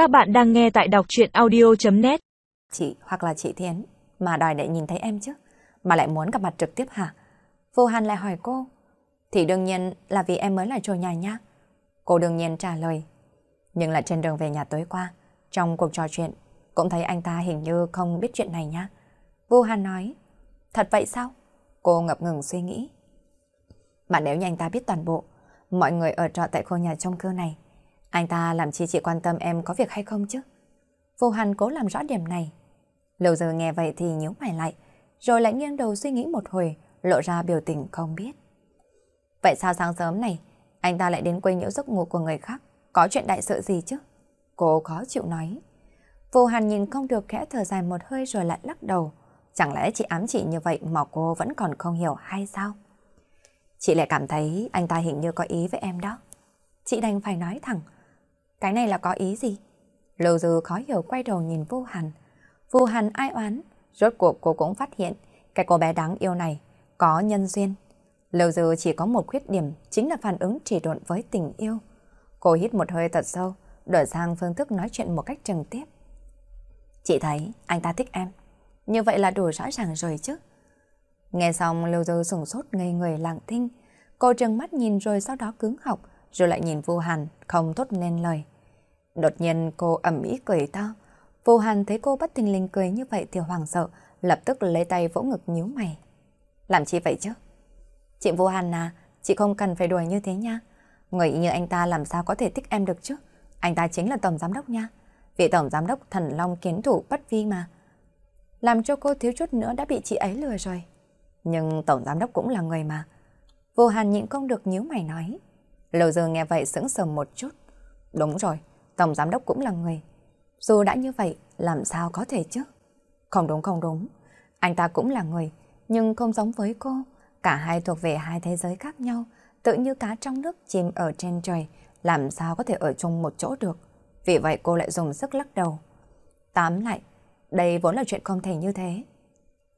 Các bạn đang nghe tại đọc chuyện audio.net Chị hoặc là chị Thiến mà đòi để nhìn thấy em chứ, mà lại muốn gặp mặt trực tiếp hả? Vô Hàn lại hỏi cô. Thì đương nhiên là vì em mới là trồi nhà nhá Cô đương nhiên trả lời. Nhưng là trên đường về nhà tối qua, trong cuộc trò chuyện, cũng thấy anh ta hình như không biết chuyện này nhá Vô Hàn nói, thật vậy sao? Cô ngập ngừng suy nghĩ. Mà nếu như anh ta biết toàn bộ, mọi người ở trọ tại khu nhà trong cư này, anh ta làm chi chị quan tâm em có việc hay không chứ? Vô Hàn cố làm rõ điểm này. Lâu giờ nghe vậy thì nhíu mày lại, rồi lại nghiêng đầu suy nghĩ một hồi, lộ ra biểu tình không biết. Vậy sao sáng sớm này, anh ta lại đến quấy nhiễu giấc ngủ của người khác? Có chuyện đại sự gì chứ? Cô khó chịu nói. Vô Hàn nhìn không được khẽ thở dài một hơi rồi lại lắc đầu. Chẳng lẽ chị ám chỉ như vậy mà cô vẫn còn không hiểu hay sao? Chị lại cảm thấy anh ta hình như có ý với em đó. Chị đành phải nói thẳng. Cái này là có ý gì? Lâu dư khó hiểu quay đầu nhìn Vô Hàn. Vô Hàn ai oán. Rốt cuộc cô cũng phát hiện cái cô bé đáng yêu này có nhân duyên. Lâu dư chỉ có một khuyết điểm chính là phản ứng trì độn với tình yêu. Cô hít một hơi thật sâu, đổi sang phương thức nói chuyện một cách trừng tiếp. Chị thấy anh ta thích em. Như vậy là đủ rõ ràng rồi chứ. Nghe xong Lưu Dư sửng sốt ngây người lặng thinh. Cô trừng mắt nhìn rồi sau đó cứng học, rồi lại nhìn Vu Hàn không tốt nên lời. Đột nhiên cô ẩm ý cười to. vô Hàn thấy cô bất tình linh cười như vậy thì hoảng sợ, lập tức lấy tay vỗ ngực nhíu mày. Làm chi vậy chứ? Chị vô Hàn à, chị không cần phải đùa như thế nha. Người như anh ta làm sao có thể thích em được chứ? Anh ta chính là tổng giám đốc nha. Vị tổng giám đốc thần long kiến thủ bất vi mà. Làm cho cô thiếu chút nữa đã bị chị ấy lừa rồi. Nhưng tổng giám đốc cũng là người mà. Vô Hàn nhịn không được nhíu mày nói. lầu giờ nghe vậy sững sờ một chút. Đúng rồi, tổng giám đốc cũng là người. Dù đã như vậy, làm sao có thể chứ? Không đúng không đúng. Anh ta cũng là người, nhưng không giống với cô. Cả hai thuộc về hai thế giới khác nhau, tự như cá trong nước chìm ở trên trời, làm sao có thể ở chung một chỗ được. Vì vậy cô lại dùng sức lắc đầu. Tám lại, đây vốn là chuyện không thể như thế.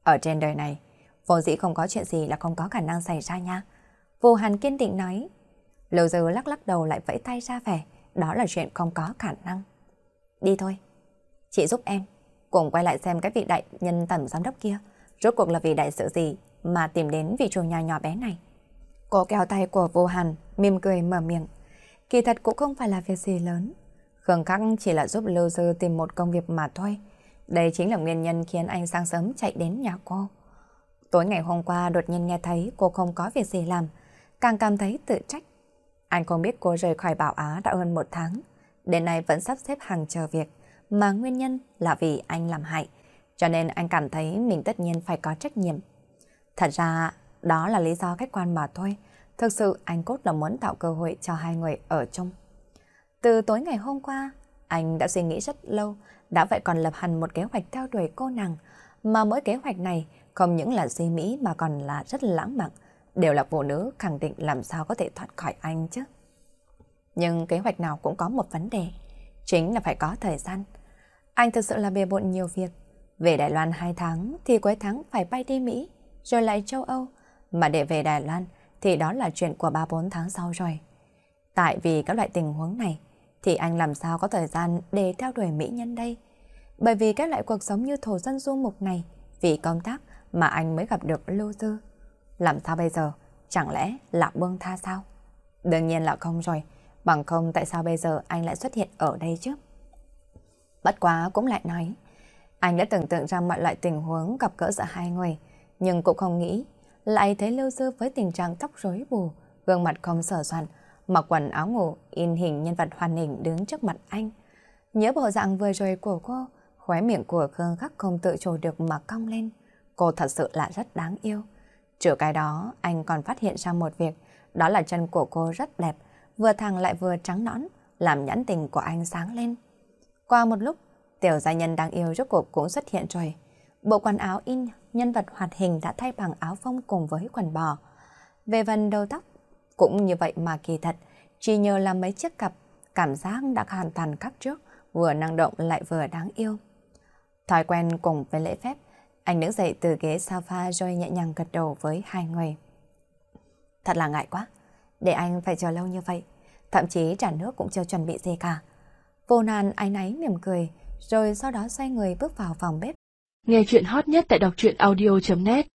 Ở trên đời này, vốn dĩ không có chuyện gì là không có khả năng xảy ra nha. Vô Hàn kiên định nói. Lâu giờ lắc lắc đầu lại vẫy tay ra vẻ, đó là chuyện không có khả năng. Đi thôi. Chị giúp em, cùng quay lại xem cái vị đại nhân tầm giám đốc kia, rốt cuộc là vì đại sự gì mà tìm đến vị chủ nhà nhỏ bé này. Cô kéo tay của vô hàn, mỉm cười mở miệng. Kỳ thật cũng không phải là việc gì lớn. Khương Khắc chỉ là giúp Lưu Dư tìm một công việc mà thôi. Đây chính là nguyên nhân khiến anh sáng sớm chạy đến nhà cô. Tối ngày hôm qua đột nhiên nghe thấy cô không có việc gì làm, càng cảm thấy tự trách. Anh không biết cô rời khỏi Bảo Á đã hơn một tháng, đến nay vẫn sắp xếp hàng chờ việc, mà nguyên nhân là vì anh làm hại, cho nên anh cảm thấy mình tất nhiên phải có trách nhiệm. Thật ra, đó là lý do khách quan mà thôi. Thực sự anh cốt là muốn tạo cơ hội cho hai người ở chung. Từ tối ngày hôm qua, anh đã suy nghĩ rất lâu, đã vậy còn lập hẳn một kế hoạch theo đuổi cô nàng, mà mỗi kế hoạch này không những là suy mỹ mà còn là rất lãng mạn, đều là phụ nữ khẳng định làm sao có thể thoát khỏi anh chứ. Nhưng kế hoạch nào cũng có một vấn đề, chính là phải có thời gian. Anh thực sự là bề bộn nhiều việc. Về Đài Loan 2 tháng thì cuối tháng phải bay đi Mỹ, rồi lại châu Âu. Mà để về Đài Loan thì đó là chuyện của 3-4 tháng sau rồi. Tại vì các loại tình huống này thì anh làm sao có thời gian để theo đuổi mỹ nhân đây? Bởi vì các loại cuộc sống như thổ dân du mục này vì công tác mà anh mới gặp được Lưu Dư. Làm sao bây giờ? Chẳng lẽ là buông tha sao? Đương nhiên là không rồi. Bằng không tại sao bây giờ anh lại xuất hiện ở đây chứ? Bất quá cũng lại nói. Anh đã tưởng tượng ra mọi loại tình huống gặp gỡ giữa hai người. Nhưng cũng không nghĩ. Lại thấy Lưu sư với tình trạng tóc rối bù, gương mặt không sở soạn, mặc quần áo ngủ, in hình nhân vật hoàn hình đứng trước mặt anh. Nhớ bộ dạng vừa rồi của cô, khóe miệng của Khương Khắc không tự chủ được mà cong lên. Cô thật sự là rất đáng yêu. Trừ cái đó, anh còn phát hiện ra một việc, đó là chân của cô rất đẹp, vừa thẳng lại vừa trắng nõn, làm nhãn tình của anh sáng lên. Qua một lúc, tiểu gia nhân đáng yêu rốt cuộc cũng xuất hiện rồi. Bộ quần áo in nhân vật hoạt hình đã thay bằng áo phông cùng với quần bò. Về phần đầu tóc, cũng như vậy mà kỳ thật, chỉ nhờ làm mấy chiếc cặp, cảm giác đã hoàn toàn khác trước, vừa năng động lại vừa đáng yêu. Thói quen cùng với lễ phép, anh đứng dậy từ ghế sofa rồi nhẹ nhàng gật đầu với hai người. Thật là ngại quá, để anh phải chờ lâu như vậy, thậm chí trả nước cũng chưa chuẩn bị gì cả. Vô nan ái náy mỉm cười, rồi sau đó xoay người bước vào phòng bếp. Nghe chuyện hot nhất tại đọc truyện audio.net